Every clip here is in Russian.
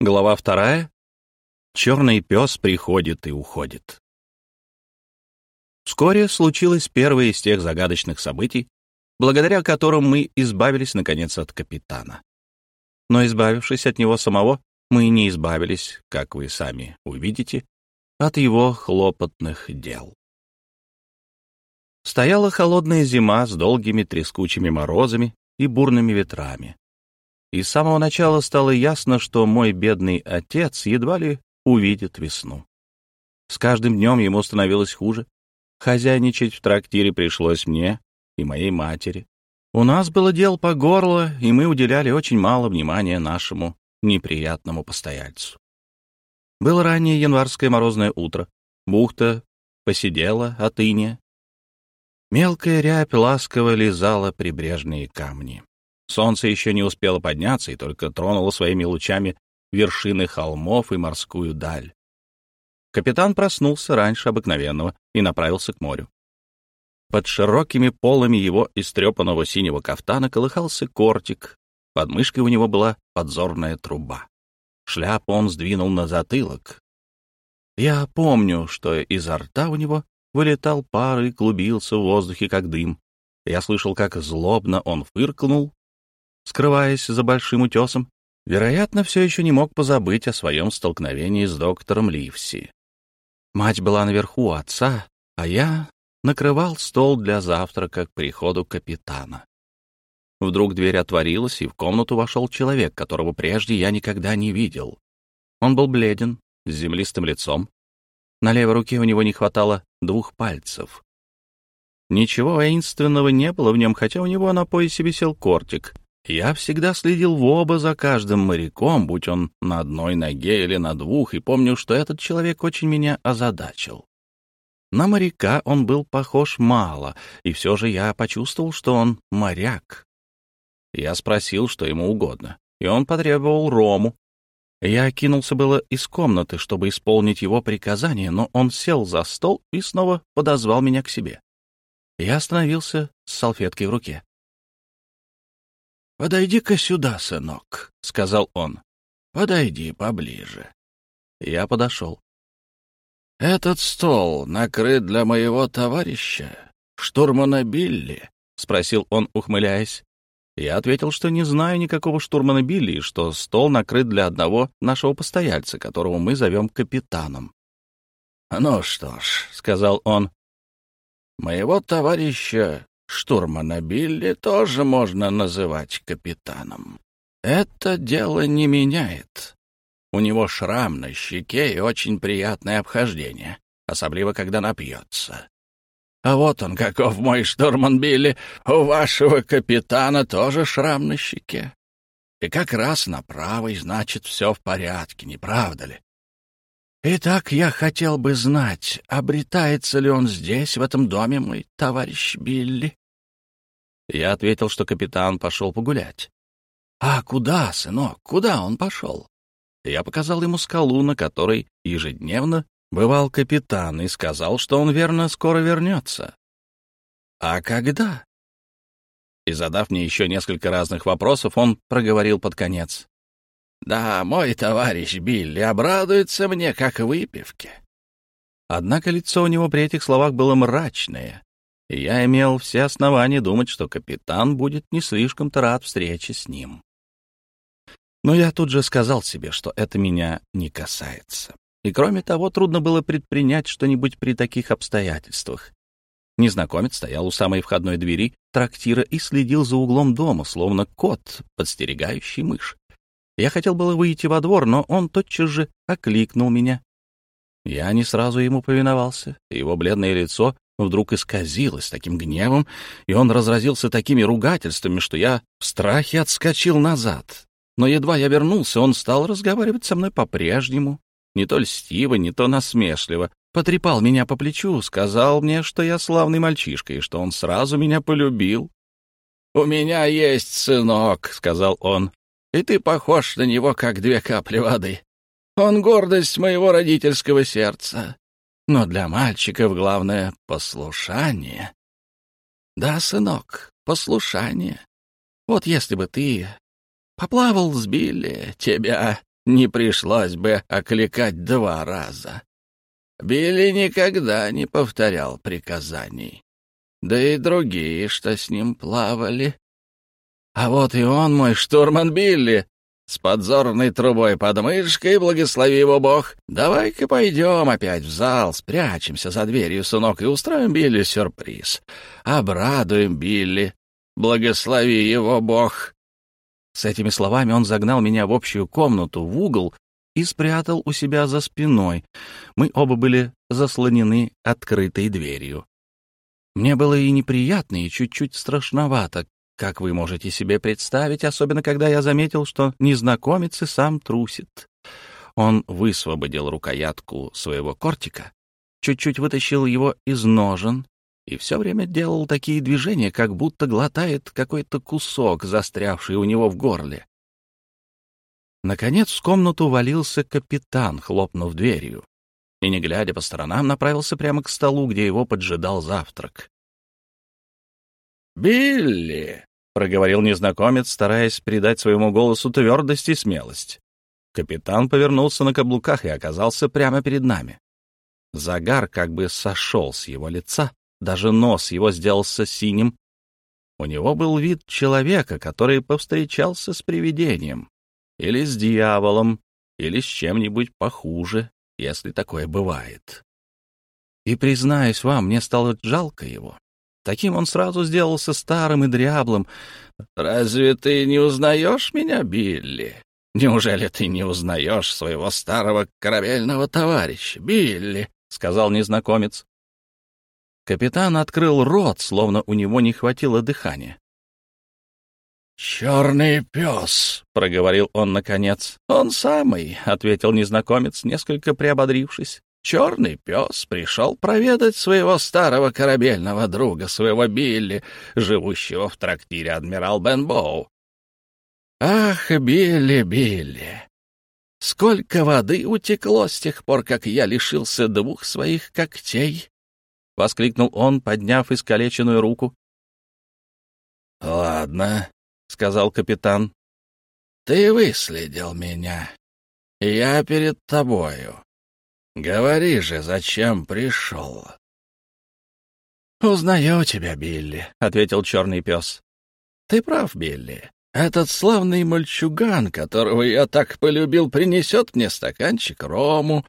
Глава вторая. Черный пес приходит и уходит. Вскоре случилось первое из тех загадочных событий, благодаря которым мы избавились, наконец, от капитана. Но, избавившись от него самого, мы не избавились, как вы сами увидите, от его хлопотных дел. Стояла холодная зима с долгими трескучими морозами и бурными ветрами. И с самого начала стало ясно, что мой бедный отец едва ли увидит весну. С каждым днем ему становилось хуже. Хозяйничать в трактире пришлось мне и моей матери. У нас было дел по горло, и мы уделяли очень мало внимания нашему неприятному постояльцу. Было раннее январское морозное утро. Бухта посидела от иния. Мелкая рябь ласково лизала прибрежные камни. Солнце еще не успело подняться и только тронуло своими лучами вершины холмов и морскую даль. Капитан проснулся раньше обыкновенного и направился к морю. Под широкими полами его истрепанного синего кафтана колыхался кортик, под мышкой у него была подзорная труба. Шляпу он сдвинул на затылок. Я помню, что изо рта у него вылетал пар и клубился в воздухе, как дым. Я слышал, как злобно он фыркнул, скрываясь за большим утесом. Вероятно, все еще не мог позабыть о своем столкновении с доктором Ливси. Мать была наверху отца, а я накрывал стол для завтрака к приходу капитана. Вдруг дверь отворилась, и в комнату вошел человек, которого прежде я никогда не видел. Он был бледен, с землистым лицом. На левой руке у него не хватало двух пальцев. Ничего воинственного не было в нем, хотя у него на поясе висел кортик. Я всегда следил в оба за каждым моряком, будь он на одной ноге или на двух, и помню, что этот человек очень меня озадачил. На моряка он был похож мало, и все же я почувствовал, что он моряк. Я спросил, что ему угодно, и он потребовал рому. Я кинулся было из комнаты, чтобы исполнить его приказание, но он сел за стол и снова подозвал меня к себе. Я остановился с салфеткой в руке. «Подойди-ка сюда, сынок», — сказал он. «Подойди поближе». Я подошел. «Этот стол накрыт для моего товарища, штурмана Билли?» — спросил он, ухмыляясь. Я ответил, что не знаю никакого штурмана Билли, и что стол накрыт для одного нашего постояльца, которого мы зовем капитаном. «Ну что ж», — сказал он, — «моего товарища штурмана Билли тоже можно называть капитаном. Это дело не меняет. У него шрам на щеке и очень приятное обхождение, особенно когда напьется. А вот он, каков мой штурман Билли. У вашего капитана тоже шрам на щеке. И как раз на правой, значит, все в порядке, не правда ли? Итак, я хотел бы знать, обретается ли он здесь, в этом доме, мой товарищ Билли? Я ответил, что капитан пошел погулять. А куда, сынок, куда он пошел? Я показал ему скалу, на которой ежедневно бывал капитан и сказал, что он верно скоро вернется. А когда? И задав мне еще несколько разных вопросов, он проговорил под конец. Да, мой товарищ Билли обрадуется мне, как выпивке. Однако лицо у него при этих словах было мрачное, и я имел все основания думать, что капитан будет не слишком-то рад встрече с ним. Но я тут же сказал себе, что это меня не касается. И кроме того, трудно было предпринять что-нибудь при таких обстоятельствах. Незнакомец стоял у самой входной двери трактира и следил за углом дома, словно кот, подстерегающий мышь. Я хотел было выйти во двор, но он тотчас же окликнул меня. Я не сразу ему повиновался. Его бледное лицо вдруг исказилось таким гневом, и он разразился такими ругательствами, что я в страхе отскочил назад. Но едва я вернулся, он стал разговаривать со мной по-прежнему, не то льстиво, не то насмешливо, потрепал меня по плечу, сказал мне, что я славный мальчишка и что он сразу меня полюбил. «У меня есть сынок», — сказал он, — «и ты похож на него, как две капли воды. Он гордость моего родительского сердца. Но для мальчиков главное — послушание. Да, сынок, послушание. Вот если бы ты поплавал с Билли, тебя не пришлось бы окликать два раза. Билли никогда не повторял приказаний. Да и другие, что с ним плавали. А вот и он, мой штурман Билли, с подзорной трубой под мышкой, благослови его Бог. Давай-ка пойдем опять в зал, спрячемся за дверью, сынок, и устроим Билли сюрприз. Обрадуем Билли. Благослови его Бог. С этими словами он загнал меня в общую комнату, в угол, и спрятал у себя за спиной. Мы оба были заслонены открытой дверью. Мне было и неприятно, и чуть-чуть страшновато, как вы можете себе представить, особенно когда я заметил, что незнакомец и сам трусит. Он высвободил рукоятку своего кортика, чуть-чуть вытащил его из ножен и все время делал такие движения, как будто глотает какой-то кусок, застрявший у него в горле. Наконец в комнату валился капитан, хлопнув дверью, и, не глядя по сторонам, направился прямо к столу, где его поджидал завтрак. «Билли!» — проговорил незнакомец, стараясь придать своему голосу твердость и смелость. Капитан повернулся на каблуках и оказался прямо перед нами. Загар как бы сошел с его лица, даже нос его сделался синим. У него был вид человека, который повстречался с привидением, или с дьяволом, или с чем-нибудь похуже, если такое бывает. И, признаюсь вам, мне стало жалко его. Таким он сразу сделался старым и дряблым. «Разве ты не узнаешь меня, Билли? Неужели ты не узнаешь своего старого корабельного товарища, Билли?» — сказал незнакомец. Капитан открыл рот, словно у него не хватило дыхания. «Черный пес», — проговорил он наконец. «Он самый», — ответил незнакомец, несколько приободрившись черный пес пришел проведать своего старого корабельного друга, своего Билли, живущего в трактире адмирал Бенбоу. Ах, Билли, Билли! Сколько воды утекло с тех пор, как я лишился двух своих когтей! — воскликнул он, подняв искалеченную руку. — Ладно, — сказал капитан. — Ты выследил меня. Я перед тобою. Говори же, зачем пришел? «Узнаю тебя, Билли», — ответил черный пес. «Ты прав, Билли. Этот славный мальчуган, которого я так полюбил, принесет мне стаканчик рому.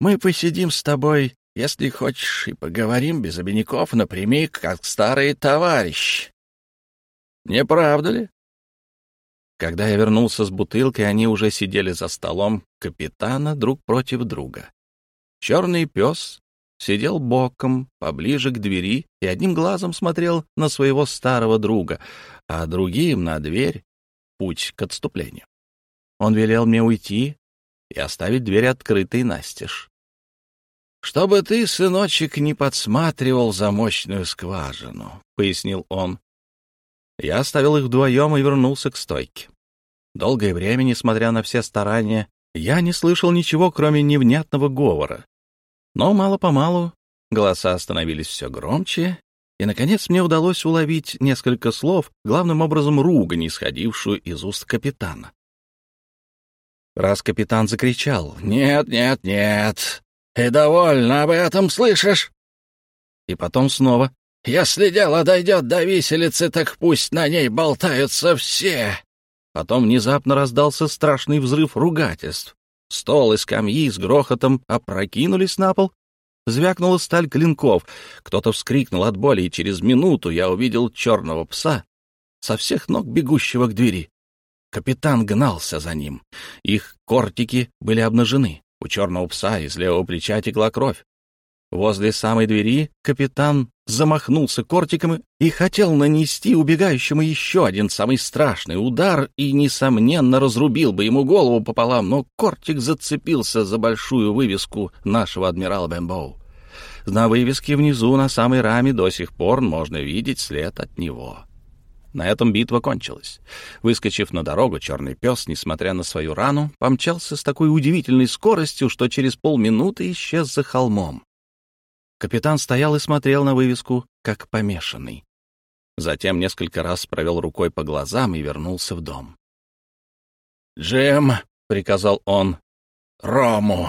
Мы посидим с тобой, если хочешь, и поговорим без обиняков напрямик, как старые товарищи. Не правда ли?» Когда я вернулся с бутылкой, они уже сидели за столом капитана друг против друга. Черный пес сидел боком, поближе к двери, и одним глазом смотрел на своего старого друга, а другим — на дверь, путь к отступлению. Он велел мне уйти и оставить дверь открытой настежь. «Чтобы ты, сыночек, не подсматривал замочную скважину», — пояснил он. Я оставил их вдвоем и вернулся к стойке. Долгое время, несмотря на все старания, я не слышал ничего, кроме невнятного говора. Но мало-помалу голоса становились все громче, и, наконец, мне удалось уловить несколько слов, главным образом ругань, исходившую из уст капитана. Раз капитан закричал «Нет, нет, нет! И довольно об этом слышишь!» И потом снова «Если дело дойдет до виселицы, так пусть на ней болтаются все!» Потом внезапно раздался страшный взрыв ругательств. Стол и скамьи с грохотом опрокинулись на пол. Звякнула сталь клинков. Кто-то вскрикнул от боли, и через минуту я увидел черного пса, со всех ног бегущего к двери. Капитан гнался за ним. Их кортики были обнажены. У черного пса из левого плеча текла кровь. Возле самой двери капитан замахнулся кортиком и хотел нанести убегающему еще один самый страшный удар и, несомненно, разрубил бы ему голову пополам, но кортик зацепился за большую вывеску нашего адмирала Бэмбоу. На вывеске внизу на самой раме до сих пор можно видеть след от него. На этом битва кончилась. Выскочив на дорогу, черный пес, несмотря на свою рану, помчался с такой удивительной скоростью, что через полминуты исчез за холмом. Капитан стоял и смотрел на вывеску, как помешанный. Затем несколько раз провел рукой по глазам и вернулся в дом. «Джим!» — приказал он. «Рому!»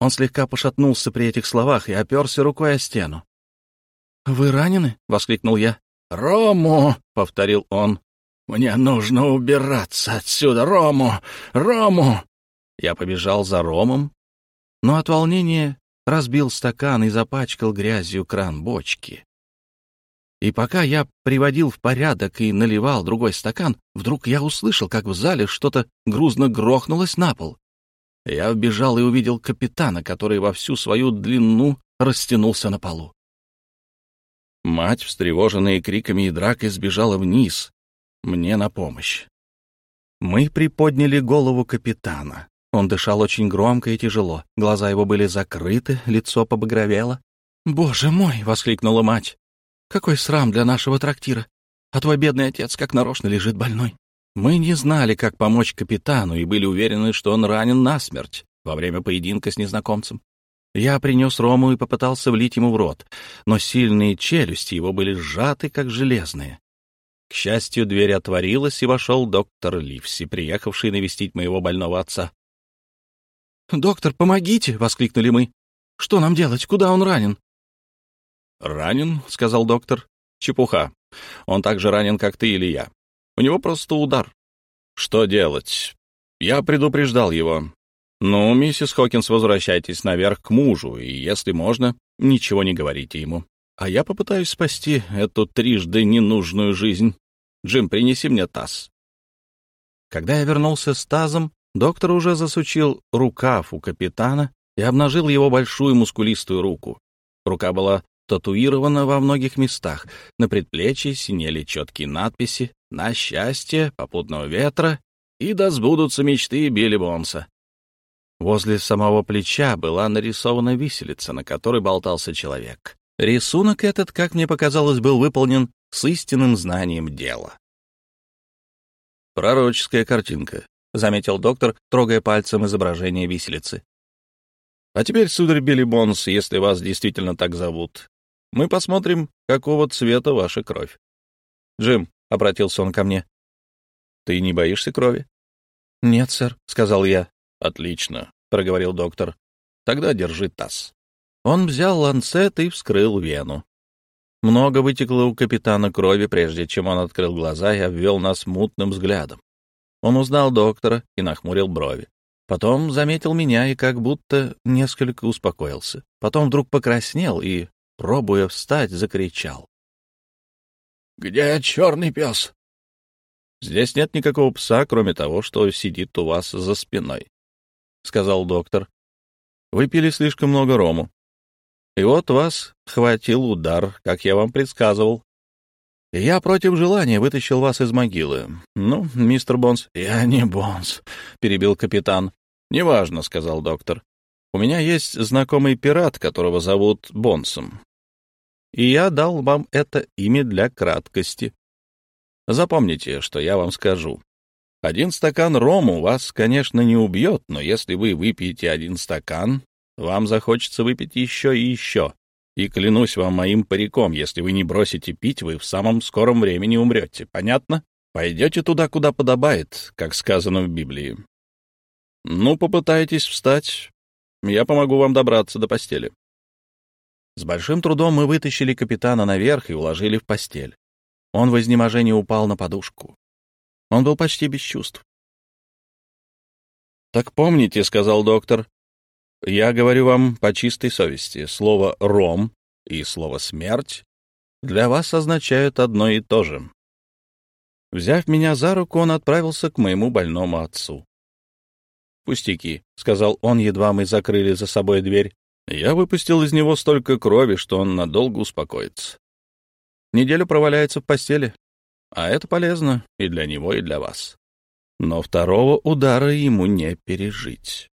Он слегка пошатнулся при этих словах и оперся рукой о стену. «Вы ранены?» — воскликнул я. «Рому!» — повторил он. «Мне нужно убираться отсюда! Рому! Рому!» Я побежал за Ромом, но от волнения разбил стакан и запачкал грязью кран бочки. И пока я приводил в порядок и наливал другой стакан, вдруг я услышал, как в зале что-то грузно грохнулось на пол. Я вбежал и увидел капитана, который во всю свою длину растянулся на полу. Мать, встревоженная криками и дракой, сбежала вниз, мне на помощь. Мы приподняли голову капитана. Он дышал очень громко и тяжело, глаза его были закрыты, лицо побагровело. «Боже мой!» — воскликнула мать. Какой срам для нашего трактира! А твой бедный отец как нарочно лежит больной. Мы не знали, как помочь капитану, и были уверены, что он ранен насмерть во время поединка с незнакомцем. Я принес рому и попытался влить ему в рот, но сильные челюсти его были сжаты, как железные. К счастью, дверь отворилась, и вошел доктор Ливси, приехавший навестить моего больного отца. «Доктор, помогите!» — воскликнули мы. «Что нам делать? Куда он ранен?» «Ранен», — сказал доктор. «Чепуха. Он так же ранен, как ты или я. У него просто удар. Что делать? Я предупреждал его. Ну, миссис Хокинс, возвращайтесь наверх к мужу, и, если можно, ничего не говорите ему. А я попытаюсь спасти эту трижды ненужную жизнь. Джим, принеси мне таз». Когда я вернулся с тазом, доктор уже засучил рукав у капитана и обнажил его большую мускулистую руку. Рука была татуировано во многих местах. На предплечье синели четкие надписи «На счастье», «Попутного ветра» и «Да сбудутся мечты Билли Бонса». Возле самого плеча была нарисована виселица, на которой болтался человек. Рисунок этот, как мне показалось, был выполнен с истинным знанием дела. «Пророческая картинка», — заметил доктор, трогая пальцем изображение виселицы. «А теперь, сударь Билли Бонс, если вас действительно так зовут, мы посмотрим, какого цвета ваша кровь. Джим, — обратился он ко мне, — ты не боишься крови? — Нет, сэр, — сказал я. — Отлично, — проговорил доктор. — Тогда держи таз. Он взял ланцет и вскрыл вену. Много вытекло у капитана крови, прежде чем он открыл глаза и обвел нас мутным взглядом. Он узнал доктора и нахмурил брови. Потом заметил меня и как будто несколько успокоился. Потом вдруг покраснел и пробуя встать, закричал. — Где черный пес? — Здесь нет никакого пса, кроме того, что сидит у вас за спиной, — сказал доктор. — Вы пили слишком много рому. И вот вас хватил удар, как я вам предсказывал. Я против желания вытащил вас из могилы. Ну, мистер Бонс... — Я не Бонс, — перебил капитан. — Неважно, — сказал доктор. У меня есть знакомый пират, которого зовут Бонсом. И я дал вам это имя для краткости. Запомните, что я вам скажу. Один стакан рому вас, конечно, не убьет, но если вы выпьете один стакан, вам захочется выпить еще и еще. И клянусь вам моим париком, если вы не бросите пить, вы в самом скором времени умрете. Понятно? Пойдете туда, куда подобает, как сказано в Библии. Ну, попытайтесь встать, я помогу вам добраться до постели. С большим трудом мы вытащили капитана наверх и уложили в постель. Он в изнеможении упал на подушку. Он был почти без чувств. «Так помните», — сказал доктор, — «я говорю вам по чистой совести, слово «ром» и слово «смерть» для вас означают одно и то же». Взяв меня за руку, он отправился к моему больному отцу. «Пустяки», — сказал он, едва мы закрыли за собой дверь. «Я выпустил из него столько крови, что он надолго успокоится. Неделю проваляется в постели, а это полезно и для него, и для вас. Но второго удара ему не пережить».